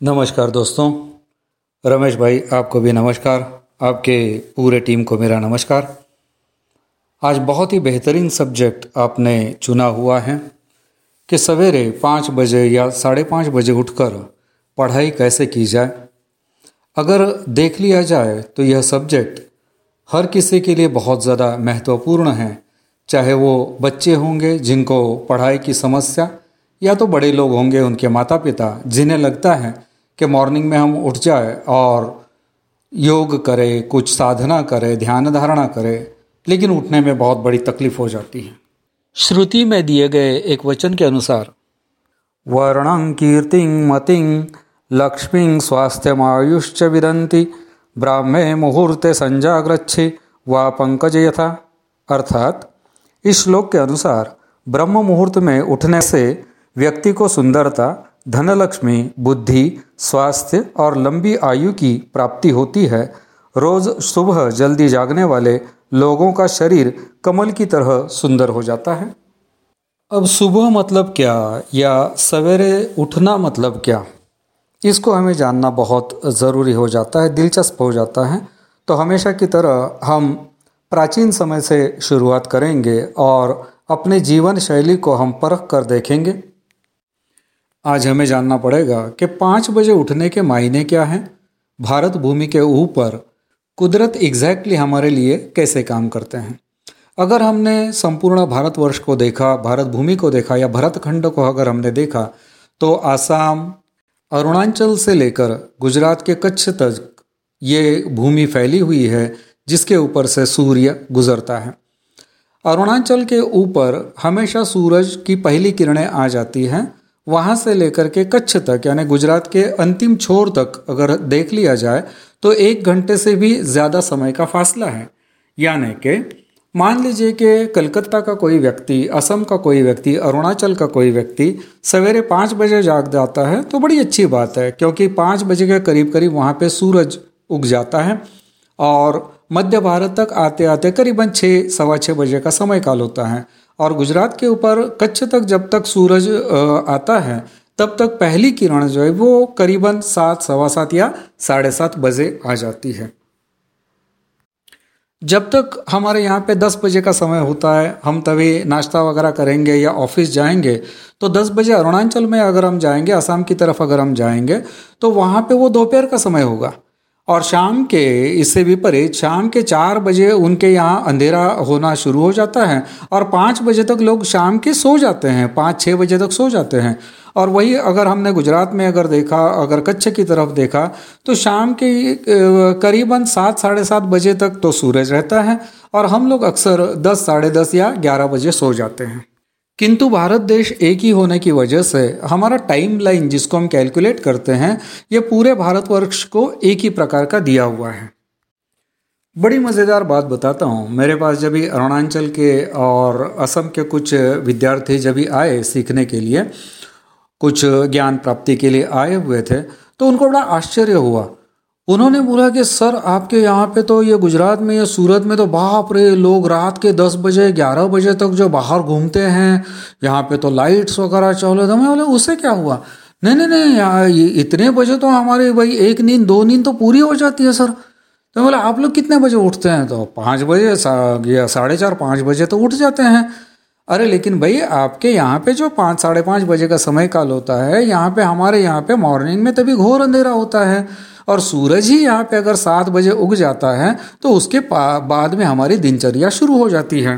नमस्कार दोस्तों। रमेश भाई, आपको भी नमस्कार। आपके पूरे टीम को मेरा नमस्कार। आज बहुत ही बेहतरीन सब्जेक्ट आपने चुना हुआ है कि सवेरे पाँच बजे या साढ़े पाँच बजे उठकर पढ़ाई कैसे की जाए। अगर देख लिया जाए तो यह सब्जेक्ट हर किसी के लिए बहुत ज़्यादा महत्वपूर्ण है। चाहे वो बच्चे होंगे जिनको पढ़ाई की समस्या या तो बड़े लोग होंगे उनके माता पिता जिन्हें लगता है कि मॉर्निंग में हम उठ जाए और योग करें कुछ साधना करें ध्यान धारणा करें लेकिन उठने में बहुत बड़ी तकलीफ़ हो जाती है। श्रुति में दिए गए एक वचन के अनुसार वर्णं कीर्ति मतिं लक्ष्मी स्वास्थ्यमायुश्च विदंती ब्राह्मे मुहूर्ते संजाग्रच्छे व पंकज यथा। अर्थात इस श्लोक के अनुसार ब्रह्म मुहूर्त में उठने से व्यक्ति को सुंदरता धनलक्ष्मी, बुद्धि, स्वास्थ्य और लंबी आयु की प्राप्ति होती है। रोज सुबह जल्दी जागने वाले लोगों का शरीर कमल की तरह सुंदर हो जाता है। अब सुबह मतलब क्या या सवेरे उठना मतलब क्या? इसको हमें जानना बहुत ज़रूरी हो जाता है, दिलचस्प हो जाता है। तो हमेशा की तरह हम प्राचीन समय से शुरुआत करेंगे और अपने जीवन शैली को हम परख कर देखेंगे। आज हमें जानना पड़ेगा कि पाँच बजे उठने के मायने क्या हैं? भारत भूमि के ऊपर कुदरत एग्जैक्टली हमारे लिए कैसे काम करते हैं? अगर हमने संपूर्ण भारतवर्ष को देखा, भारत भूमि को देखा या भरत खंड को अगर हमने देखा तो आसाम, अरुणाचल से लेकर गुजरात के कच्छ तक ये भूमि फैली हुई है, जिसके ऊपर से सूर्य गुजरता है। अरुणाचल के ऊपर हमेशा सूरज की पहली किरणें आ जाती हैं वहाँ से लेकर के कच्छ तक, यानी गुजरात के अंतिम छोर तक अगर देख लिया जाए तो एक घंटे से भी ज़्यादा समय का फासला है। यानी कि, मान लीजिए कि कलकत्ता का कोई व्यक्ति, असम का कोई व्यक्ति, अरुणाचल का कोई व्यक्ति सवेरे पाँच बजे जाग जाता है तो बड़ी अच्छी बात है, क्योंकि पाँच बजे के करीब करीब वहाँ पे सूरज उग जाता है और मध्य भारत तक आते आते करीबन छः सवा छः बजे का समय काल होता है। और गुजरात के ऊपर कच्छ तक जब तक सूरज आता है, तब तक पहली किरण जो है वो करीबन सात, सवा सात या साढ़े सात बजे आ जाती है। जब तक हमारे यहाँ पे दस बजे का समय होता है, हम तभी नाश्ता वगैरह करेंगे या ऑफ़िस जाएँगे तो दस बजे अरुणाचल में अगर हम जाएँगे असम की तरफ़ अगर हम जाएँगे तो वहाँ पे वो दोपहर का समय होगा। और शाम के, इससे विपरीत शाम के चार बजे उनके यहाँ अंधेरा होना शुरू हो जाता है और पाँच बजे तक लोग शाम के सो जाते हैं, पाँच छः बजे तक सो जाते हैं। और वही अगर हमने गुजरात में अगर देखा, अगर कच्छ की तरफ़ देखा तो शाम के करीबन सात, साढ़े सात बजे तक तो सूरज रहता है और हम लोग अक्सर दस, साढ़े दस या ग्यारह बजे सो जाते हैं। किंतु भारत देश एक ही होने की वजह से हमारा टाइम लाइन जिसको हम कैलकुलेट करते हैं, ये पूरे भारतवर्ष को एक ही प्रकार का दिया हुआ है। बड़ी मज़ेदार बात बताता हूँ। मेरे पास जब भी अरुणाचल के और असम के कुछ विद्यार्थी जब भी आए सीखने के लिए, कुछ ज्ञान प्राप्ति के लिए आए हुए थे तो उनको बड़ा आश्चर्य हुआ उन्होंने बोला कि, सर, आपके यहाँ पे तो ये गुजरात में, या सूरत में तो बाप रे, लोग रात के दस बजे, ग्यारह बजे तक जो बाहर घूमते हैं, यहाँ पे तो लाइट्स वगैरह चलो तो मैं बोला उससे क्या हुआ? नहीं नहीं नहीं, यहाँ इतने बजे तो हमारे भाई, एक नींद, दो नींद तो पूरी हो जाती है, सर। तो बोला, आप लोग कितने बजे उठते हैं? तो पाँच बजे या साढ़े चार, पाँच बजे तो उठ जाते हैं। अरे, लेकिन भाई, आपके यहाँ पे जो पाँच, साढ़े पाँच बजे का समय काल होता है, यहाँ पे, हमारे यहाँ पे मॉर्निंग में तभी घोर अंधेरा होता है। और सूरज ही यहाँ पे अगर सात बजे उग जाता है तो उसके बाद में हमारी दिनचर्या शुरू हो जाती है।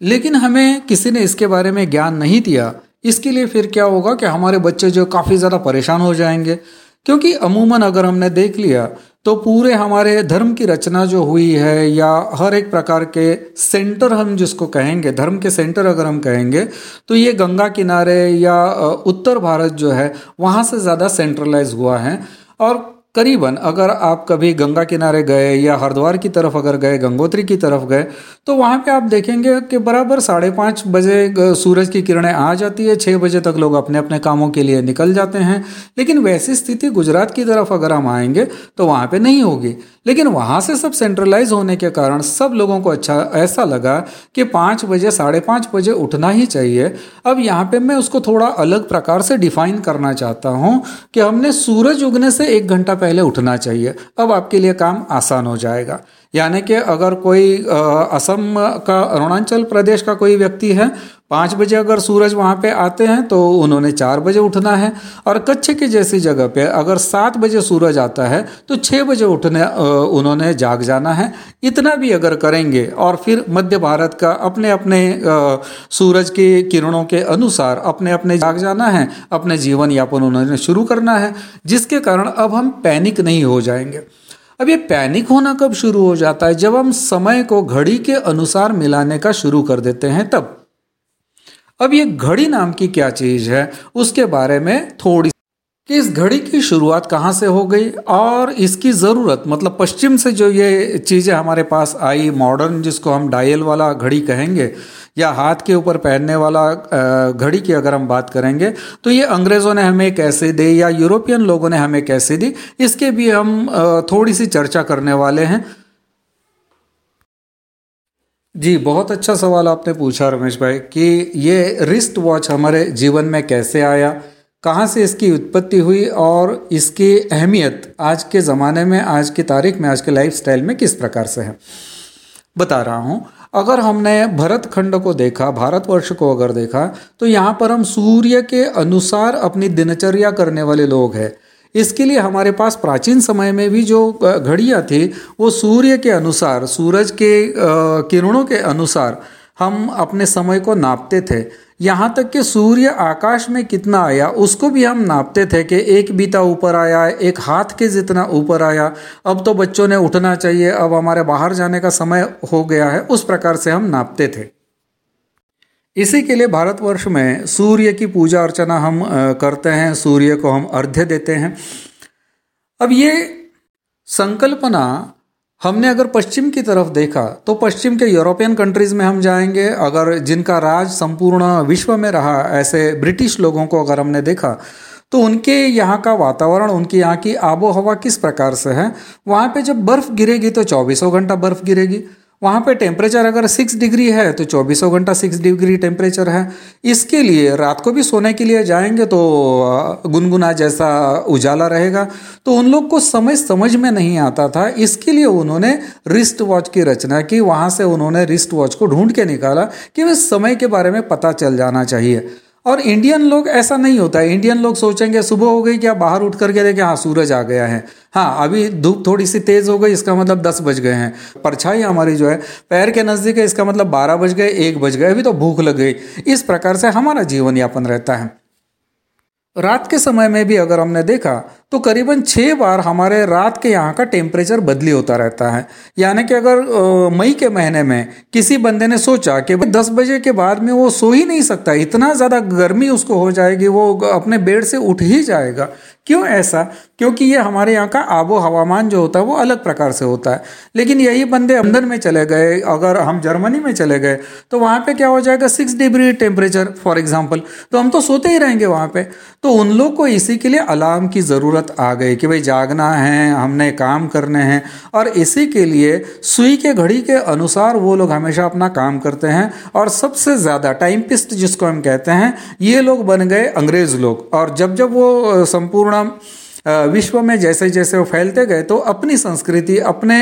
लेकिन हमें किसी ने इसके बारे में ज्ञान नहीं दिया, इसके लिए फिर क्या होगा कि हमारे बच्चे जो काफ़ी ज़्यादा परेशान हो जाएँगे? क्योंकि अमूमन अगर हमने देख लिया तो पूरे हमारे धर्म की रचना जो हुई है, या हर एक प्रकार के सेंटर हम जिसको कहेंगे, धर्म के सेंटर अगर हम कहेंगे तो ये गंगा किनारे या उत्तर भारत जो है, वहाँ से ज़्यादा सेंट्रलाइज हुआ है। और करीबन अगर आप कभी गंगा किनारे गए या हरिद्वार की तरफ़ अगर गए, गंगोत्री की तरफ़ गए तो वहाँ पे आप देखेंगे कि बराबर साढ़े पाँच बजे सूरज की किरणें आ जाती है। छः बजे तक लोग अपने अपने कामों के लिए निकल जाते हैं। लेकिन वैसी स्थिति गुजरात की तरफ़ अगर हम आएँगे तो वहाँ पर नहीं होगी। लेकिन वहाँ से सब सेंट्रलाइज होने के कारण सब लोगों को अच्छा ऐसा लगा कि पाँच बजे, साढ़े पाँच बजे उठना ही चाहिए। अब यहाँ पे मैं उसको थोड़ा अलग प्रकार से डिफाइन करना चाहता हूँ कि हमने सूरज उगने से एक घंटा पहले उठना चाहिए। अब आपके लिए काम आसान हो जाएगा। यानी कि अगर कोई असम का, अरुणाचल प्रदेश का कोई व्यक्ति है, पाँच बजे अगर सूरज वहाँ पे आते हैं तो उन्होंने चार बजे उठना है। और कच्छ की जैसी जगह पे अगर सात बजे सूरज आता है तो छः बजे उठने उन्होंने जाग जाना है। इतना भी अगर करेंगे, और फिर मध्य भारत का अपने अपने सूरज के किरणों के अनुसार अपने अपने जाग जाना है, अपने जीवन यापन उन्होंने शुरू करना है, जिसके कारण अब हम पैनिक नहीं हो जाएँगे। अब ये पैनिक होना कब शुरू हो जाता है? जब हम समय को घड़ी के अनुसार मिलाने का शुरू कर देते हैं, तब। अब ये घड़ी नाम की क्या चीज़ है? उसके बारे में थोड़ी कि इस घड़ी की शुरुआत कहाँ से हो गई और इसकी ज़रूरत मतलब पश्चिम से जो ये चीज़ें हमारे पास आई मॉडर्न जिसको हम डायल वाला घड़ी कहेंगे या हाथ के ऊपर पहनने वाला घड़ी की अगर हम बात करेंगे तो ये अंग्रेज़ों ने हमें कैसे दी या यूरोपियन लोगों ने हमें कैसे दी, इसके भी हम थोड़ी सी चर्चा करने वाले हैं। जी, बहुत अच्छा सवाल आपने पूछा रमेश भाई, कि ये रिस्ट वॉच हमारे जीवन में कैसे आया, कहाँ से इसकी उत्पत्ति हुई और इसकी अहमियत आज के ज़माने में, आज की तारीख में, आज के लाइफ स्टाइल में किस प्रकार से है? बता रहा हूँ अगर हमने भरत खंड को देखा, भारतवर्ष को अगर देखा तो यहाँ पर हम सूर्य के अनुसार अपनी दिनचर्या करने वाले लोग हैं। इसके लिए हमारे पास प्राचीन समय में भी जो घड़ियाँ थी, वो सूर्य के अनुसार, सूरज के किरणों के अनुसार हम अपने समय को नापते थे। यहाँ तक कि सूर्य आकाश में कितना आया, उसको भी हम नापते थे कि एक बीता ऊपर आया, एक हाथ के जितना ऊपर आया। अब तो बच्चों ने उठना चाहिए, अब हमारे बाहर जाने का समय हो गया है, उस प्रकार से हम नापते थे। इसी के लिए भारतवर्ष में सूर्य की पूजा अर्चना हम करते हैं, सूर्य को हम अर्घ्य देते हैं। अब ये संकल्पना हमने अगर पश्चिम की तरफ़ देखा तो पश्चिम के यूरोपियन कंट्रीज़ में हम जाएँगे। अगर जिनका राज संपूर्ण विश्व में रहा, ऐसे ब्रिटिश लोगों को अगर हमने देखा तो उनके यहाँ का वातावरण, उनके यहाँ की आबोहवा किस प्रकार से है? वहाँ पे जब बर्फ़ गिरेगी तो चौबीसों घंटा बर्फ़ गिरेगी। वहाँ पे टेम्परेचर अगर सिक्स डिग्री है तो चौबीसों घंटा सिक्स डिग्री टेम्परेचर है। इसके लिए रात को भी सोने के लिए जाएँगे तो गुनगुना जैसा उजाला रहेगा। तो उन लोग को समय समझ में नहीं आता था। इसके लिए उन्होंने रिस्ट वॉच की रचना की। वहाँ से उन्होंने रिस्ट वॉच को ढूंढ के निकाला कि वे समय के बारे में पता चल जाना चाहिए। और इंडियन लोग ऐसा नहीं होता है। इंडियन लोग सोचेंगे, सुबह हो गई, क्या बाहर उठ करके देखे हाँ सूरज आ गया है। हाँ अभी धूप थोड़ी सी तेज हो गई, इसका मतलब दस बज गए हैं। परछाई हमारी जो है, पैर के नज़दीक है, इसका मतलब बारह बज गए, एक बज गए, अभी तो भूख लग गई। इस प्रकार से हमारा जीवन यापन रहता है। रात के समय में भी अगर हमने देखा तो करीबन छः बार हमारे रात के यहाँ का टेम्परेचर बदली होता रहता है। यानी कि अगर मई के महीने में किसी बंदे ने सोचा कि दस बजे के बाद में वो सो ही नहीं सकता, इतना ज़्यादा गर्मी उसको हो जाएगी, वो अपने बेड से उठ ही जाएगा। क्यों ऐसा? क्योंकि ये हमारे यहाँ का आबो हवामान जो होता है वो अलग प्रकार से होता है। लेकिन यही बंदे अंदर में चले गए, अगर हम जर्मनी में चले गए तो वहाँ पे क्या हो जाएगा? Six degree temperature for example तो हम तो सोते ही रहेंगे वहाँ पे। तो उन लोग को इसी के लिए अलार्म की ज़रूरत आ गई कि भाई जागना है, हमने काम करने हैं। और इसी के लिए सुई के घड़ी के अनुसार वो लोग हमेशा अपना काम करते हैं। और सबसे ज़्यादा टाइम पिस्ट जिसको हम कहते हैं, ये लोग बन गए अंग्रेज़ लोग। और जब जब वो संपूर्ण विश्व में जैसे जैसे वो फैलते गए तो अपनी संस्कृति, अपने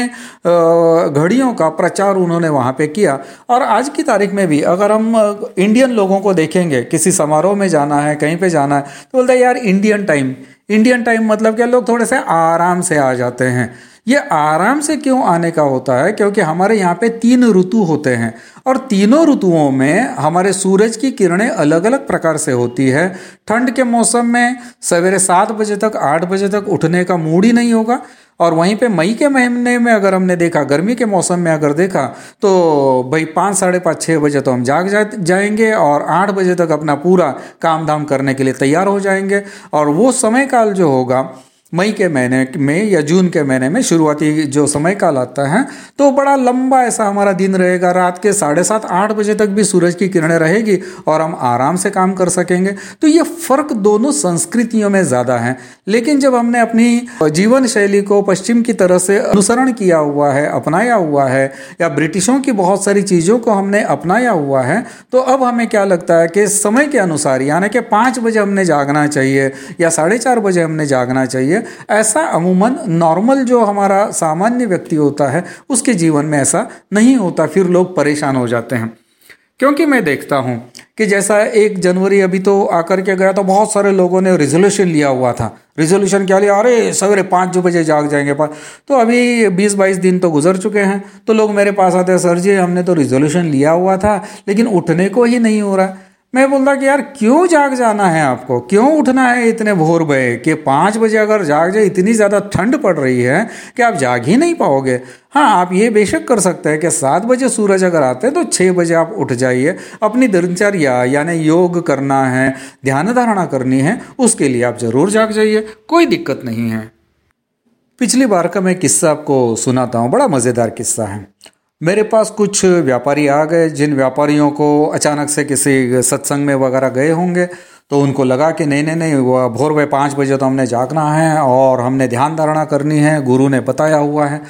घड़ियों का प्रचार उन्होंने वहाँ पे किया। और आज की तारीख में भी अगर हम इंडियन लोगों को देखेंगे, किसी समारोह में जाना है, कहीं पे जाना है तो बोलते यार इंडियन टाइम इंडियन टाइम मतलब क्या? लोग थोड़े से आराम से आ जाते हैं। ये आराम से क्यों आने का होता है? क्योंकि हमारे यहाँ पे तीन ऋतु होते हैं और तीनों ऋतुओं में हमारे सूरज की किरणें अलग अलग प्रकार से होती है। ठंड के मौसम में सवेरे सात बजे तक आठ बजे तक उठने का मूड ही नहीं होगा और वहीं पे मई के महीने में अगर हमने देखा, गर्मी के मौसम में अगर देखा तो भाई पाँच, साढ़े पाँच छः बजे तो हम जाग जा, जाएँगे और आठ बजे तक अपना पूरा काम धाम करने के लिए तैयार हो जाएँगे। और वो समय काल जो होगा मई के महीने में या जून के महीने में शुरुआती जो समय काल आता है तो बड़ा लंबा ऐसा हमारा दिन रहेगा। रात के साढ़े सात, आठ बजे तक भी सूरज की किरणें रहेगी और हम आराम से काम कर सकेंगे। तो ये फ़र्क दोनों संस्कृतियों में ज़्यादा है। लेकिन जब हमने अपनी जीवन शैली को पश्चिम की तरह से अनुसरण किया हुआ है, अपनाया हुआ है, या ब्रिटिशों की बहुत सारी चीज़ों को हमने अपनाया हुआ है तो अब हमें क्या लगता है कि समय के अनुसार, यानी कि पाँच बजे हमने जागना चाहिए या साढ़े चार बजे हमने जागना चाहिए ऐसा अमूमन नॉर्मल जो हमारा सामान्य व्यक्ति होता है, उसके जीवन में ऐसा नहीं होता, फिर लोग परेशान हो जाते हैं। क्योंकि मैं देखता हूँ कि जैसा एक जनवरी अभी तो आकर के गया तो बहुत सारे लोगों ने रिजोल्यूशन लिया हुआ था। रिजोल्यूशन क्या लिया? अरे, सवेरे पाँच बजे जाग जाएँगे पाँच तो अभी बीस बाईस दिन तो गुजर चुके हैं। तो लोग मेरे पास आते हैं, सर जी, हमने तो रिजोल्यूशन लिया हुआ था, लेकिन उठने को ही नहीं हो रहा। मैं बोलता कि यार, क्यों जाग जाना है आपको? क्यों उठना है इतने भोर भय कि पाँच बजे अगर जाग जाए, इतनी ज़्यादा ठंड पड़ रही है कि आप जाग ही नहीं पाओगे। हाँ आप ये बेशक कर सकते हैं कि सात बजे सूरज अगर आते हैं तो छः बजे आप उठ जाइए, अपनी दिनचर्या यानी योग करना है, ध्यान धारणा करनी है, उसके लिए आप ज़रूर जाग जाइए, कोई दिक्कत नहीं है। पिछली बार का मैं किस्सा आपको सुनाता हूँ, बड़ा मज़ेदार किस्सा है। मेरे पास कुछ व्यापारी आ गए, जिन व्यापारियों को अचानक से किसी सत्संग में वगैरह गए होंगे तो उनको लगा कि नहीं नहीं नहीं वो भोर में पाँच बजे तो हमने जागना है और हमने ध्यान धारणा करनी है, गुरु ने बताया हुआ है।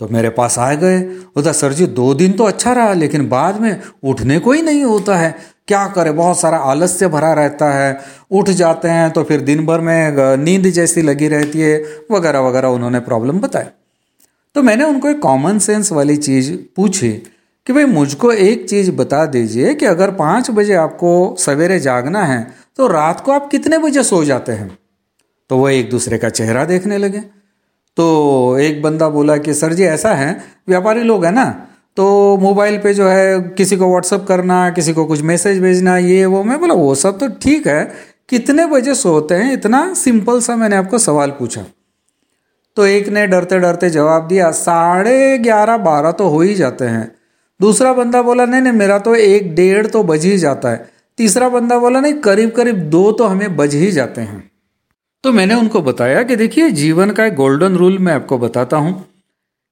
तो मेरे पास आ गए। उधर सर जी, दो दिन तो अच्छा रहा, लेकिन बाद में उठने को ही नहीं होता है। क्या करें, बहुत सारा आलस्य भरा रहता है। उठ जाते हैं तो फिर दिन भर में नींद जैसी लगी रहती है, वगैरह वगैरह उन्होंने प्रॉब्लम बताया। तो मैंने उनको एक कॉमन सेंस वाली चीज़ पूछी कि भाई मुझको एक चीज़ बता दीजिए कि अगर पाँच बजे आपको सवेरे जागना है तो रात को आप कितने बजे सो जाते हैं? तो वह एक दूसरे का चेहरा देखने लगे। तो एक बंदा बोला कि, सर जी, ऐसा है, व्यापारी लोग हैं ना तो मोबाइल पे जो है किसी को व्हाट्सअप करना, किसी को कुछ मैसेज भेजना, ये, वो। मैं बोला, वो सब तो ठीक है, कितने बजे सोते हैं? इतना सिंपल सा मैंने आपको सवाल पूछा। तो एक ने डरते डरते जवाब दिया, साढ़े ग्यारह बारह तो हो ही जाते हैं। दूसरा बंदा बोला, नहीं नहीं, मेरा तो एक डेढ़ तो बज ही जाता है। तीसरा बंदा बोला, नहीं, करीब करीब दो तो हमें बज ही जाते हैं। तो मैंने उनको बताया कि देखिए, जीवन का एक गोल्डन रूल मैं आपको बताता हूँ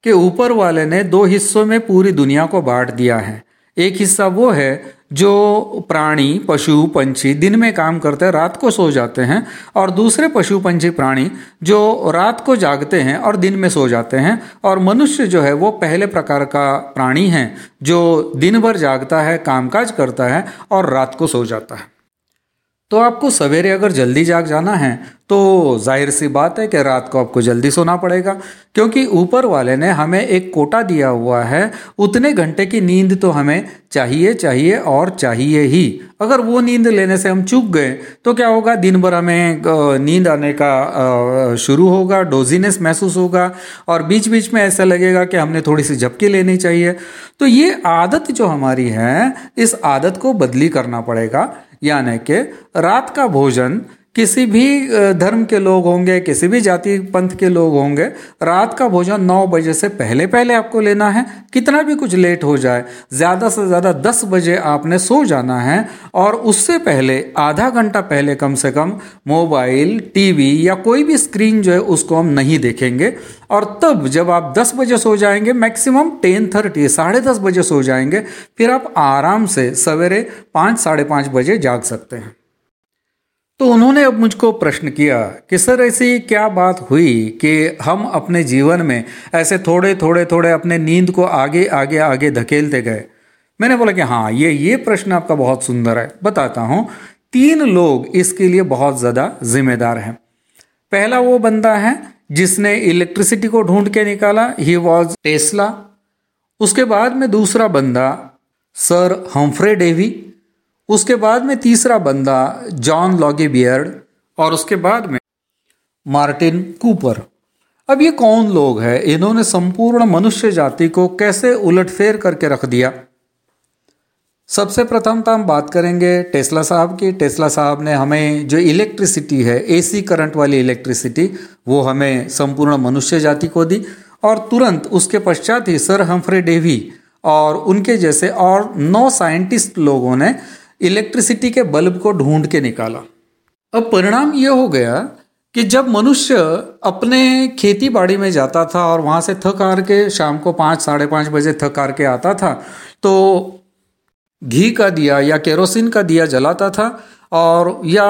कि ऊपर वाले ने दो हिस्सों में पूरी दुनिया को बांट दिया है। एक हिस्सा वो है जो प्राणी, पशु, पंछी दिन में काम करते हैं, रात को सो जाते हैं, और दूसरे पशु, पंछी, प्राणी जो रात को जागते हैं और दिन में सो जाते हैं, और मनुष्य जो है वो पहले प्रकार का प्राणी है, जो दिन भर जागता है, कामकाज करता है और रात को सो जाता है। तो आपको सवेरे अगर जल्दी जाग जाना है तो ज़ाहिर सी बात है कि रात को आपको जल्दी सोना पड़ेगा। क्योंकि ऊपर वाले ने हमें एक कोटा दिया हुआ है, उतने घंटे की नींद तो हमें चाहिए चाहिए और चाहिए ही। अगर वो नींद लेने से हम चूक गए तो क्या होगा? दिन भर हमें नींद आने का शुरू होगा, डोजीनेस महसूस होगा, और बीच बीच में ऐसा लगेगा कि हमने थोड़ी सी झपकी लेनी चाहिए। तो ये आदत जो हमारी है, इस आदत को बदली करना पड़ेगा। यानी कि रात का भोजन किसी भी धर्म के लोग होंगे, किसी भी जाति पंथ के लोग होंगे, रात का भोजन नौ बजे से पहले पहले आपको लेना है, कितना भी कुछ लेट हो जाए, ज़्यादा से ज़्यादा दस बजे आपने सो जाना है, और उससे पहले, आधा घंटा पहले कम से कम मोबाइल, टीवी या कोई भी स्क्रीन जो है, उसको हम नहीं देखेंगे, और तब जब आप दस बजे सो जाएँगे, मैक्सिमम टेन थर्टी, साढ़े दस बजे सो जाएँगे, फिर आप आराम से सवेरे पाँच, साढ़े पाँच बजे जाग सकते हैं। तो उन्होंने अब मुझको प्रश्न किया कि, सर, ऐसी क्या बात हुई कि हम अपने जीवन में ऐसे थोड़े थोड़े थोड़े अपने नींद को आगे आगे आगे धकेलते गए? मैंने बोला कि हाँ ये ये प्रश्न आपका बहुत सुंदर है। बताता हूँ। तीन लोग इसके लिए बहुत ज़्यादा जिम्मेदार हैं। पहला वो बंदा है जिसने इलेक्ट्रिसिटी को ढूंढ के निकाला। ही वॉज़ टेस्ला उसके बाद में दूसरा बंदा, सर हम्फ्रे डेवी उसके बाद में तीसरा बंदा, जॉन लॉगे बियर्ड और उसके बाद में मार्टिन कूपर। अब ये कौन लोग हैं? इन्होंने संपूर्ण मनुष्य जाति को कैसे उलटफेर करके रख दिया? सबसे प्रथम तो हम बात करेंगे टेस्ला साहब की। टेस्ला साहब ने हमें जो इलेक्ट्रिसिटी है, एसी करंट वाली इलेक्ट्रिसिटी, वो हमें संपूर्ण मनुष्य जाति को दी। और तुरंत उसके पश्चात ही सर हम्फ्रे डेवी और उनके जैसे और नौ साइंटिस्ट लोगों ने इलेक्ट्रिसिटी के बल्ब को ढूंढ के निकाला। अब परिणाम यह हो गया कि जब मनुष्य अपने खेती बाड़ी में जाता था और वहाँ से थक हार के शाम को पाँच, साढ़े पाँच बजे थक हार के आता था तो घी का दिया या केरोसिन का दिया जलाता था और या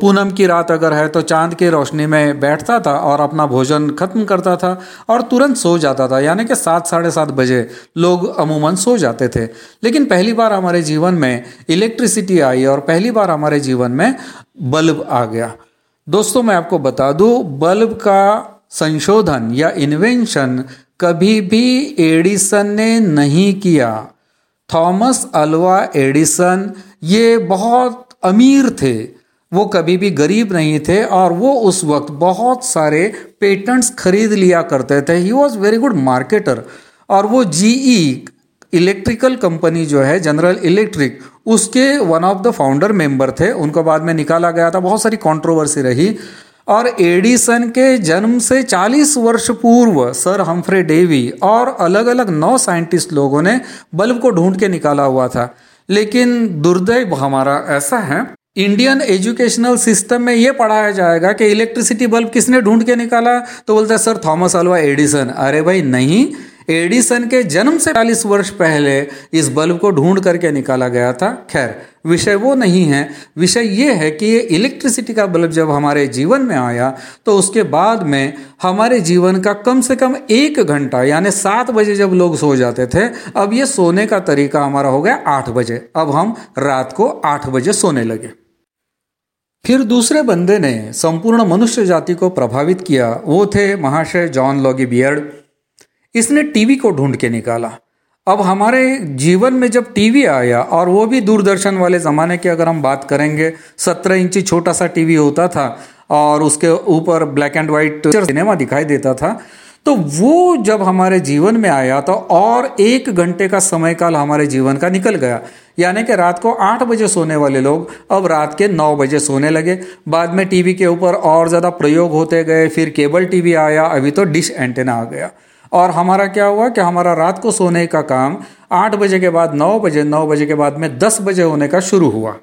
पूनम की रात अगर है तो चाँद की रोशनी में बैठता था और अपना भोजन खत्म करता था और तुरंत सो जाता था। यानी कि सात, साढ़े सात बजे लोग अमूमन सो जाते थे। लेकिन पहली बार हमारे जीवन में इलेक्ट्रिसिटी आई और पहली बार हमारे जीवन में बल्ब आ गया। दोस्तों, मैं आपको बता दूँ, बल्ब का संशोधन या इन्वेंशन कभी भी एडिसन ने नहीं किया। थॉमस अल्वा एडिसन ये बहुत अमीर थे। वो कभी भी गरीब नहीं थे और वो उस वक्त बहुत सारे पेटेंट्स खरीद लिया करते थे। He was very good marketer और वो जीई इलेक्ट्रिकल कंपनी जो है जनरल इलेक्ट्रिक उसके one of the founder member थे। उनको बाद में निकाला गया था। बहुत सारी कंट्रोवर्सी रही। और एडिसन के जन्म से 40 वर्ष पूर्व सर हम्फ्रे डेवी और अलग अलग नौ साइंटिस्ट लोगों ने बल्ब को ढूंढ के निकाला हुआ था। लेकिन दुर्दैव हमारा ऐसा है इंडियन एजुकेशनल सिस्टम में यह पढ़ाया जाएगा कि इलेक्ट्रिसिटी बल्ब किसने ढूंढ के निकाला? तो बोलता है, सर थॉमस अल्वा एडिसन अरे भाई, नहीं। एडिसन के जन्म से 40 वर्ष पहले इस बल्ब को ढूंढ करके निकाला गया था। खैर, विषय वो नहीं है। विषय ये है कि ये इलेक्ट्रिसिटी का बल्ब जब हमारे जीवन में आया तो उसके बाद में हमारे जीवन का कम से कम एक घंटा, यानी सात बजे जब लोग सो जाते थे, अब ये सोने का तरीका हमारा हो गया आठ बजे। अब हम रात को आठ बजे सोने लगे। फिर दूसरे बंदे ने संपूर्ण मनुष्य जाति को प्रभावित किया। वो थे महाशय जॉन लॉगी बियर्ड इसने टीवी को ढूंढ के निकाला। अब हमारे जीवन में जब टीवी आया और वो भी दूरदर्शन वाले ज़माने की अगर हम बात करेंगे, सत्रह इंची छोटा सा टीवी होता था और उसके ऊपर ब्लैक एंड वाइट सिनेमा दिखाई देता था तो वो जब हमारे जीवन में आया तो और एक घंटे का समय काल हमारे जीवन का निकल गया। यानी कि रात को आठ बजे सोने वाले लोग अब रात के नौ बजे सोने लगे। बाद में टीवी के ऊपर और ज़्यादा प्रयोग होते गए, फिर केबल टीवी आया, अभी तो डिश एंटेना आ गया। और हमारा क्या हुआ कि हमारा रात को सोने का काम आठ बजे के बाद नौ बजे नौ बजे के बाद में दस बजे होने का शुरू हुआ।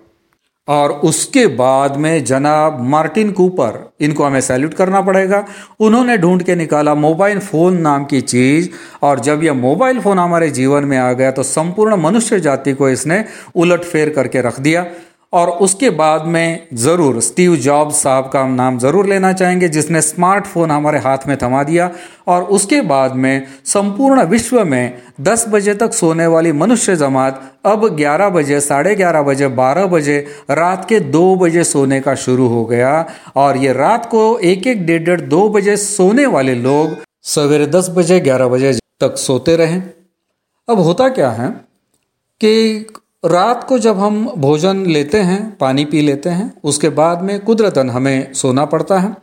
और उसके बाद में जनाब मार्टिन कूपर, इनको हमें सैल्यूट करना पड़ेगा। उन्होंने ढूंढ के निकाला मोबाइल फ़ोन नाम की चीज़, और जब यह मोबाइल फ़ोन हमारे जीवन में आ गया तो संपूर्ण मनुष्य जाति को इसने उलट फेर करके रख दिया। और उसके बाद में ज़रूर स्टीव जॉब्स साहब का हम नाम ज़रूर लेना चाहेंगे, जिसने स्मार्टफ़ोन हमारे हाथ में थमा दिया। और उसके बाद में संपूर्ण विश्व में 10 बजे तक सोने वाली मनुष्य जमात अब 11 बजे, साढ़े ग्यारह बजे 12 बजे, रात के दो बजे सोने का शुरू हो गया। और ये रात को एक एक डेढ़ डेढ़ दो बजे सोने वाले लोग सवेरे 10 बजे 11 बजे तक सोते रहे। अब होता क्या है कि रात को जब हम भोजन लेते हैं, पानी पी लेते हैं, उसके बाद में कुदरतन हमें सोना पड़ता है।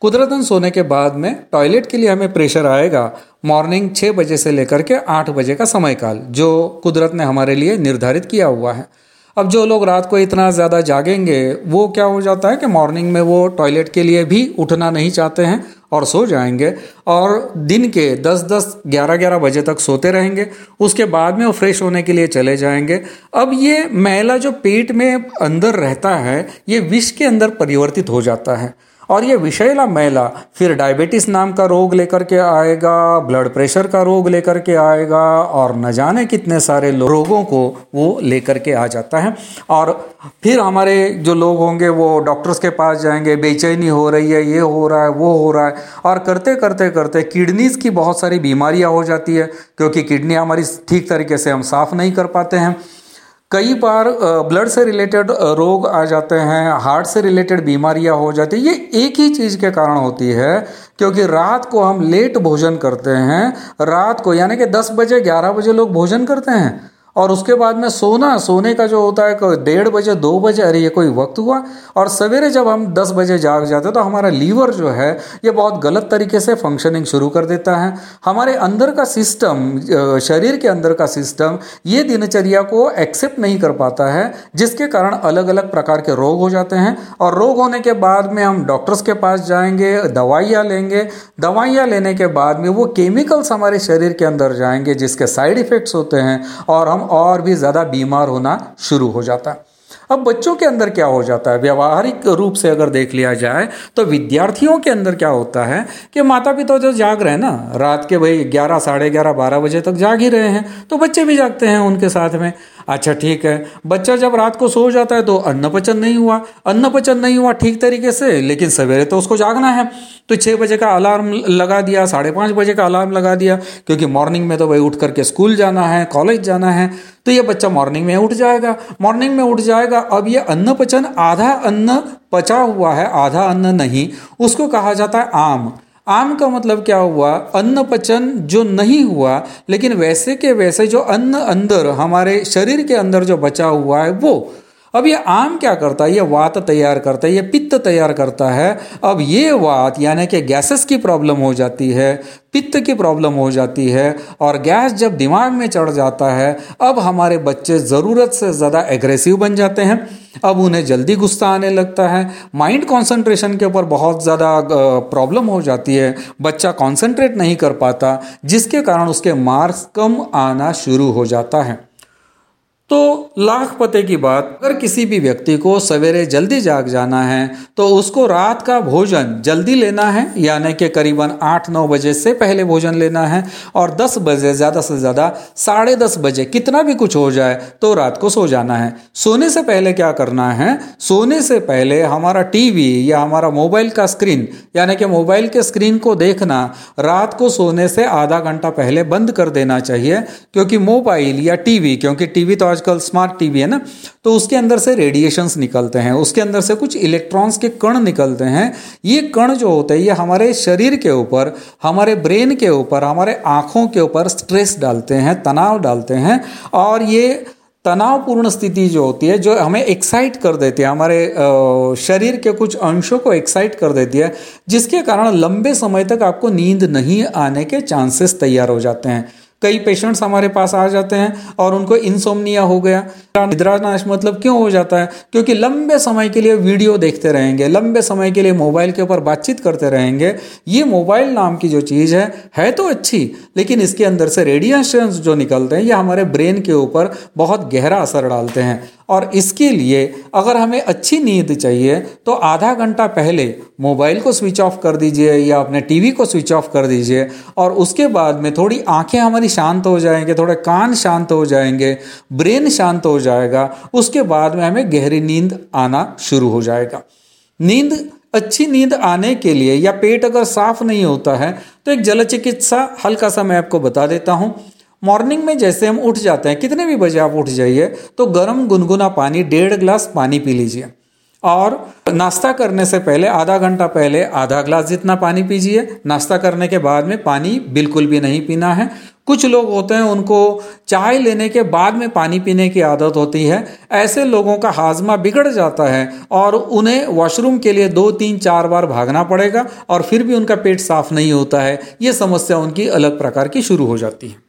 कुदरतन सोने के बाद में टॉयलेट के लिए हमें प्रेशर आएगा मॉर्निंग छः बजे से लेकर के आठ बजे का समय काल जो कुदरत ने हमारे लिए निर्धारित किया हुआ है। अब जो लोग रात को इतना ज़्यादा जागेंगे, वो क्या हो जाता है कि मॉर्निंग में वो टॉयलेट के लिए भी उठना नहीं चाहते हैं और सो जाएँगे और दिन के 10-10 11-11 बजे तक सोते रहेंगे। उसके बाद में वो फ्रेश होने के लिए चले जाएँगे। अब ये मैला जो पेट में अंदर रहता है, ये विष के अंदर परिवर्तित हो जाता है। और ये विषैला मैला, फिर डायबिटीज़ नाम का रोग लेकर के आएगा ब्लड प्रेशर का रोग लेकर के आएगा, और न जाने कितने सारे रोगों को वो लेकर के आ जाता है। और फिर हमारे जो लोग होंगे वो डॉक्टर्स के पास जाएँगे, बेचैनी हो रही है, ये हो रहा है, वो हो रहा है, और करते करते करते किडनीज की बहुत सारी बीमारियाँ हो जाती है, क्योंकि किडनी हमारी ठीक तरीके से हम साफ़ नहीं कर पाते हैं। कई बार ब्लड से रिलेटेड रोग आ जाते हैं, हार्ट से रिलेटेड बीमारियाँ हो जाती है, ये एक ही चीज़ के कारण होती है, क्योंकि रात को हम लेट भोजन करते हैं, रात को, यानी कि 10 बजे 11 बजे लोग भोजन करते हैं। और उसके बाद में सोना, सोने का जो होता है, कोई डेढ़ बजे, दो बजे, अरे ये कोई वक्त हुआ। और सवेरे जब हम दस बजे जाग जाते तो हमारा लीवर जो है, ये बहुत गलत तरीके से फंक्शनिंग शुरू कर देता है। हमारे अंदर का सिस्टम शरीर के अंदर का सिस्टम ये दिनचर्या को एक्सेप्ट नहीं कर पाता है, जिसके कारण अलग अलग प्रकार के रोग हो जाते हैं। और रोग होने के बाद में हम डॉक्टर्स के पास जाएँगे, दवाइयाँ लेंगे। दवाइयाँ लेने के बाद में वो केमिकल्स हमारे शरीर के अंदर जाएँगे, जिसके साइड इफ़ेक्ट्स होते हैं। और हम और भी ज़्यादा बीमार होना शुरू हो जाता। है अब बच्चों के अंदर क्या हो जाता है? व्यवहारिक रूप से अगर देख लिया जाए तो विद्यार्थियों के अंदर क्या होता है कि माता पिता जो जाग रहे हैं ना? रात के भाई ग्यारह, साढ़े ग्यारह, बारह बजे तक जाग ही रहे हैं तो बच्चे भी जागते हैं उनके साथ में। अच्छा ठीक है। बच्चा जब रात को सो जाता है तो अन्न पचन नहीं हुआ। अन्न पचन नहीं हुआ ठीक तरीके से, लेकिन सवेरे तो उसको जागना है। तो छः बजे का अलार्म लगा दिया, साढ़े पाँच बजे का अलार्म लगा दिया, क्योंकि मॉर्निंग में तो भाई उठ करके स्कूल जाना है, कॉलेज जाना है तो ये बच्चा मॉर्निंग में उठ जाएगा। मॉर्निंग में उठ जाएगा, अब ये अन्न पचन आधा अन्न पचा हुआ है, आधा अन्न नहीं, उसको कहा जाता है आम। आम का मतलब क्या हुआ? अन्न पचन जो नहीं हुआ, लेकिन वैसे के वैसे जो अन्न अंदर, हमारे शरीर के अंदर जो बचा हुआ है, वो अब ये आम क्या करता है? ये वात तैयार करता है, ये पित्त तैयार करता है। अब ये वात, यानी कि गैसेस की प्रॉब्लम हो जाती है, पित्त की प्रॉब्लम हो जाती है, और गैस जब दिमाग में चढ़ जाता है, अब हमारे बच्चे ज़रूरत से ज़्यादा एग्रेसिव बन जाते हैं। अब उन्हें जल्दी गुस्सा आने लगता है। माइंड कंसंट्रेशन के ऊपर बहुत ज़्यादा प्रॉब्लम हो जाती है। बच्चा कंसंट्रेट नहीं कर पाता, जिसके कारण उसके मार्क्स कम आना शुरू हो जाता है। तो लाख पते की बात, अगर किसी भी व्यक्ति को सवेरे जल्दी जाग जाना है तो उसको रात का भोजन जल्दी लेना है, यानी कि करीबन आठ नौ बजे से पहले भोजन लेना है, और दस बजे, ज़्यादा से ज़्यादा साढ़े दस बजे, कितना भी कुछ हो जाए तो रात को सो जाना है। सोने से पहले क्या करना है? सोने से पहले हमारा टीवी या हमारा मोबाइल का स्क्रीन, यानी कि मोबाइल के स्क्रीन को देखना, रात को सोने से आधा घंटा पहले बंद कर देना चाहिए, क्योंकि मोबाइल या टीवी, क्योंकि टीवी तो आजकल स्मार्ट टीवी है ना तो उसके अंदर से रेडिएशंस निकलते हैं, उसके अंदर से कुछ इलेक्ट्रॉन्स के कण निकलते हैं। ये कण जो होते हैं, ये हमारे शरीर के ऊपर, हमारे ब्रेन के ऊपर, हमारे आँखों के ऊपर स्ट्रेस डालते हैं, तनाव डालते हैं, और ये तनावपूर्ण स्थिति जो होती है, जो हमें एक्साइट कर देती है, हमारे शरीर के कुछ अंशों को एक्साइट कर देती है, जिसके कारण लंबे समय तक आपको नींद नहीं आने के चांसेस तैयार हो जाते हैं। कई पेशेंट्स हमारे पास आ जाते हैं और उनको इंसोमनिया हो गया। निद्रा नाश मतलब क्यों हो जाता है? क्योंकि लंबे समय के लिए वीडियो देखते रहेंगे, लंबे समय के लिए मोबाइल के ऊपर बातचीत करते रहेंगे। ये मोबाइल नाम की जो चीज़ है है तो अच्छी, लेकिन इसके अंदर से रेडिएशन जो निकलते हैं, ये हमारे ब्रेन के ऊपर बहुत गहरा असर डालते हैं। और इसके लिए अगर हमें अच्छी नींद चाहिए तो आधा घंटा पहले मोबाइल को स्विच ऑफ़ कर दीजिए या अपने टीवी को स्विच ऑफ़ कर दीजिए और उसके बाद में थोड़ी आँखें हमारी शांत हो जाएँगे, थोड़े कान शांत हो जाएँगे, ब्रेन शांत हो जाएगा, उसके बाद में हमें गहरी नींद आना शुरू हो जाएगा। नींद, अच्छी नींद आने के लिए या पेट अगर साफ़ नहीं होता है तो एक जल चिकित्सा हल्का सा मैं आपको बता देता हूँ। मॉर्निंग में जैसे हम उठ जाते हैं, कितने भी बजे आप उठ जाइए तो गर्म गुनगुना पानी, डेढ़ ग्लास पानी पी लीजिए। और नाश्ता करने से पहले, आधा घंटा पहले आधा ग्लास जितना पानी पीजिए। नाश्ता करने के बाद में पानी बिल्कुल भी नहीं पीना है। कुछ लोग होते हैं, उनको चाय लेने के बाद में पानी पीने की आदत होती है। ऐसे लोगों का हाजमा बिगड़ जाता है और उन्हें वॉशरूम के लिए दो, तीन, चार बार भागना पड़ेगा और फिर भी उनका पेट साफ़ नहीं होता है। ये समस्या उनकी अलग प्रकार की शुरू हो जाती है।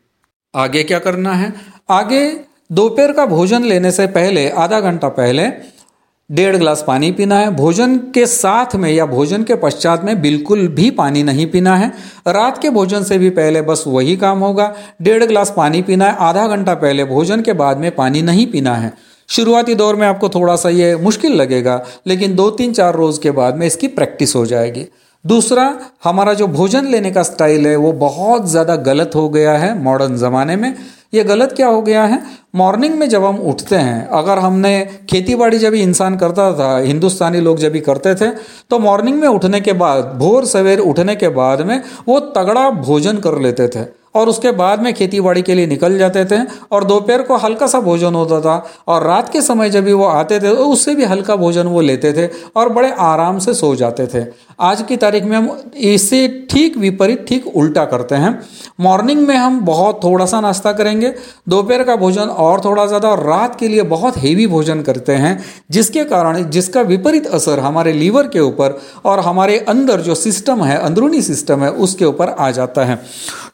आगे क्या करना है? आगे दोपहर का भोजन लेने से पहले, आधा घंटा पहले, डेढ़ ग्लास पानी पीना है। भोजन के साथ में या भोजन के पश्चात में बिल्कुल भी पानी नहीं पीना है। रात के भोजन से भी पहले बस वही काम होगा। डेढ़ गिलास पानी पीना है। आधा घंटा पहले भोजन के बाद में पानी नहीं पीना है। शुरुआती दौर में आपको थोड़ा सा ये मुश्किल लगेगा, लेकिन दो तीन चार रोज़ के बाद में इसकी प्रैक्टिस हो जाएगी। दूसरा, हमारा जो भोजन लेने का स्टाइल है, वो बहुत ज़्यादा गलत हो गया है मॉडर्न ज़माने में। ये गलत क्या हो गया है? मॉर्निंग में जब हम उठते हैं, अगर हमने खेती बाड़ी जब इंसान करता था, हिंदुस्तानी लोग जब भी करते थे तो मॉर्निंग में उठने के बाद, भोर सवेर उठने के बाद में वो तगड़ा भोजन कर लेते थे। और उसके बाद में खेती बाड़ी के लिए निकल जाते थे और दोपहर को हल्का सा भोजन होता था और रात के समय जब भी वो आते थे तो उससे भी हल्का भोजन वो लेते थे और बड़े आराम से सो जाते थे। आज की तारीख में हम इससे ठीक विपरीत, ठीक उल्टा करते हैं। मॉर्निंग में हम बहुत थोड़ा सा नाश्ता करेंगे, दोपहर का भोजन और थोड़ा ज़्यादा और रात के लिए बहुत हेवी भोजन करते हैं, जिसके कारण, जिसका विपरीत असर हमारे लीवर के ऊपर और हमारे अंदर जो सिस्टम है, अंदरूनी सिस्टम है, उसके ऊपर आ जाता है।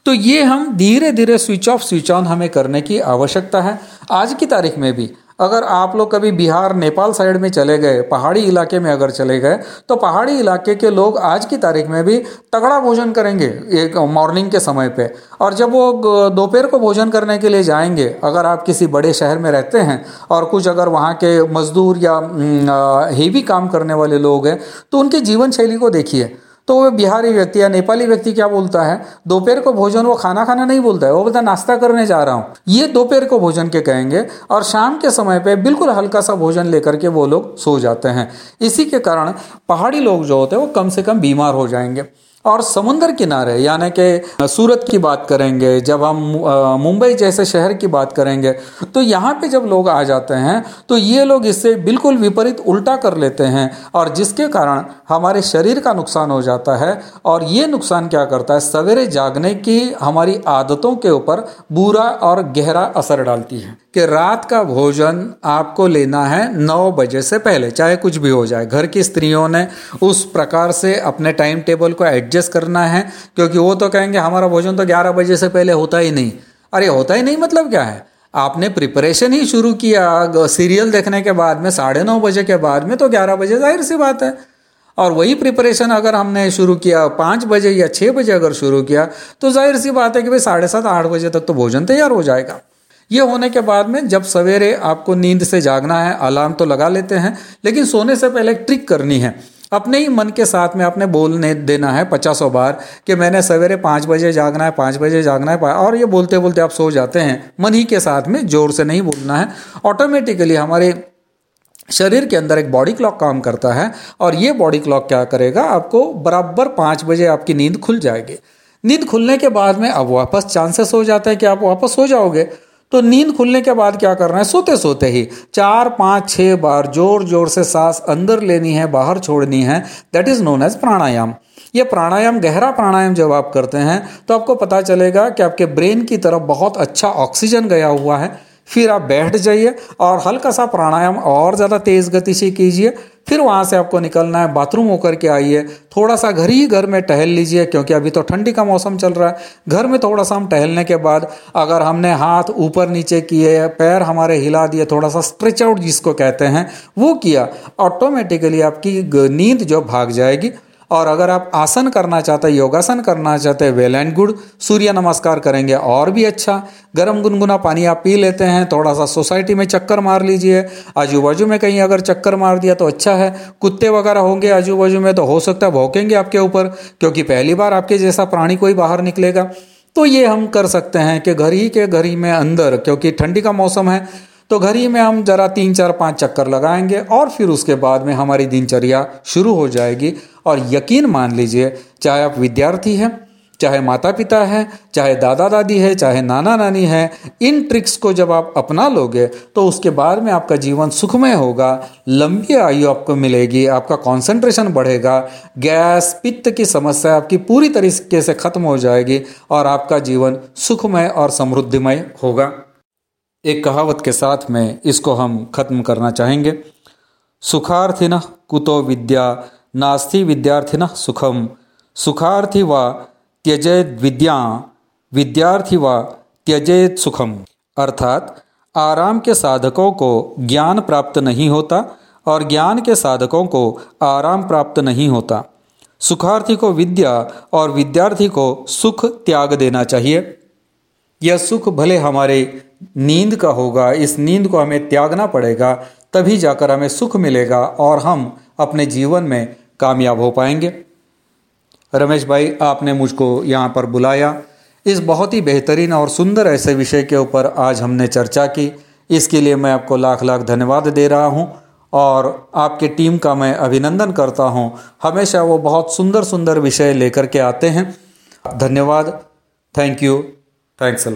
तो ये हम धीरे धीरे स्विच ऑफ़ स्विच ऑन हमें करने की आवश्यकता है। आज की तारीख में भी, अगर आप लोग कभी बिहार, नेपाल साइड में चले गए, पहाड़ी इलाके में अगर चले गए तो पहाड़ी इलाके के लोग आज की तारीख में भी तगड़ा भोजन करेंगे, एक मॉर्निंग के समय पे। और जब वो दोपहर को भोजन करने के लिए जाएँगे, अगर आप किसी बड़े शहर में रहते हैं, और कुछ अगर वहाँ के मजदूर या हेवी काम करने वाले लोग हैं तो उनकी जीवन शैली को देखिए। तो वह बिहारी व्यक्ति या नेपाली व्यक्ति क्या बोलता है? दोपहर को भोजन वो खाना खाना नहीं बोलता है। वो बोलता नाश्ता करने जा रहा हूँ। ये दोपहर को भोजन के कहेंगे और शाम के समय पर बिल्कुल हल्का सा भोजन लेकर के वो लोग सो जाते हैं। इसी के कारण पहाड़ी लोग जो होते हैं, वो कम से कम बीमार हो जाएँगे। और समुन्द्र किनारे, यानी कि सूरत की बात करेंगे, जब हम मुंबई जैसे शहर की बात करेंगे तो यहाँ पे जब लोग आ जाते हैं तो ये लोग इससे बिल्कुल विपरीत उल्टा कर लेते हैं, और जिसके कारण हमारे शरीर का नुकसान हो जाता है, और ये नुकसान क्या करता है? सवेरे जागने की हमारी आदतों के ऊपर बुरा और गहरा असर डालती है, कि रात का भोजन आपको लेना है नौ बजे से पहले, चाहे कुछ भी हो जाए। घर की स्त्रियों ने उस प्रकार से अपने टाइम टेबल को एडजस्ट करना है, क्योंकि वो तो कहेंगे हमारा भोजन तो ग्यारह बजे से पहले होता ही नहीं। अरे, होता ही नहीं मतलब क्या है? आपने प्रिपरेशन ही शुरू किया सीरियल देखने के बाद में, साढ़े नौ बजे के बाद में तो ग्यारह बजे ज़ाहिर सी बात है। और वही प्रिपरेशन अगर हमने शुरू किया, पाँच बजे या छः बजे अगर शुरू किया तो ज़ाहिर सी बात है कि भाई साढ़े सात, आठ बजे तक तो भोजन तैयार हो जाएगा। ये होने के बाद में जब सवेरे आपको नींद से जागना है, अलार्म तो लगा लेते हैं, लेकिन सोने से पहले ट्रिक करनी है। अपने ही मन के साथ में आपने बोलने देना है पचासों बार कि मैंने सवेरे पाँच बजे जागना है, पाँच बजे जागना है और ये बोलते बोलते आप सो जाते हैं। मन ही के साथ में ज़ोर से नहीं बोलना है। ऑटोमेटिकली हमारे शरीर के अंदर एक बॉडी क्लॉक काम करता है, और ये बॉडी क्लॉक क्या करेगा? आपको बराबर पाँच बजे आपकी नींद खुल जाएगी। नींद खुलने के बाद में अब वापस चांसेस हो जाते हैं कि आप वापस सो जाओगे। तो नींद खुलने के बाद क्या करना है? सोते सोते ही चार, पाँच, छह बार ज़ोर ज़ोर से सांस अंदर लेनी है, बाहर छोड़नी है। That is known as pranayama. ये प्राणायाम, गहरा प्राणायाम जब आप करते हैं तो आपको पता चलेगा कि आपके ब्रेन की तरफ़ बहुत अच्छा ऑक्सीजन गया हुआ है। फिर आप बैठ जाइए और हल्का सा प्राणायाम और ज़्यादा तेज़ गति से कीजिए। फिर वहाँ से आपको निकलना है, बाथरूम होकर के आइए। थोड़ा सा घर ही घर में टहल लीजिए, क्योंकि अभी तो ठंडी का मौसम चल रहा है। घर में थोड़ा सा हम टहलने के बाद अगर हमने हाथ ऊपर नीचे किए, पैर हमारे हिला दिए थोड़ा सा स्ट्रेच आउट जिसको कहते हैं, वो किया, ऑटोमेटिकली आपकी नींद जो भाग जाएगी। और अगर आप आसन करना चाहते हैं योगासन करना चाहते हैं वेल एंड गुड सूर्य नमस्कार करेंगे, और भी अच्छा गर्म गुनगुना पानी आप पी लेते हैं थोड़ा सा सोसाइटी में चक्कर मार लीजिए आजू बाजू में कहीं अगर चक्कर मार दिया तो अच्छा है, कुत्ते वगैरह होंगे आजू बाजू में तो हो सकता है भौंकेंगे आपके ऊपर, क्योंकि पहली बार आपके जैसा प्राणी कोई बाहर निकलेगा। तो ये हम कर सकते हैं कि घर ही के घर ही में अंदर, क्योंकि ठंडी का मौसम है तो घर ही में हम जरा तीन, चार, पाँच चक्कर लगाएँगे, और फिर उसके बाद में हमारी दिनचर्या शुरू हो जाएगी। और यकीन मान लीजिए, चाहे आप विद्यार्थी हैं, चाहे माता पिता हैं, चाहे दादा दादी है, चाहे नाना नानी है, इन ट्रिक्स को जब आप अपना लोगे तो उसके बाद में आपका जीवन सुखमय होगा, लंबी आयु आपको मिलेगी, आपका कंसंट्रेशन बढ़ेगा, गैस, पित्त की समस्या आपकी पूरी तरीके से खत्म हो जाएगी और आपका जीवन सुखमय और समृद्धिमय होगा। एक कहावत के साथ में इसको हम खत्म करना चाहेंगे। सुखार्थिन कुतो विद्या नास्ति विद्यार्थिन सुखम। सुखार्थी व त्यजेद विद्या, विद्यार्थी व त्यजेद सुखम। अर्थात, आराम के साधकों को ज्ञान प्राप्त नहीं होता और ज्ञान के साधकों को आराम प्राप्त नहीं होता। सुखार्थी को विद्या और विद्यार्थी को सुख त्याग देना चाहिए। यह सुख भले हमारे नींद का होगा, इस नींद को हमें त्यागना पड़ेगा, तभी जाकर हमें सुख मिलेगा और हम अपने जीवन में कामयाब हो पाएँगे। रमेश भाई, आपने मुझको यहाँ पर बुलाया। इस बहुत ही बेहतरीन और सुंदर ऐसे विषय के ऊपर आज हमने चर्चा की। इसके लिए मैं आपको लाख लाख धन्यवाद दे रहा हूँ और आपके टीम का मैं अभिनंदन करता हूँ। हमेशा वो बहुत सुंदर सुंदर विषय लेकर के आते हैं। धन्यवाद। Thank you thanks a lot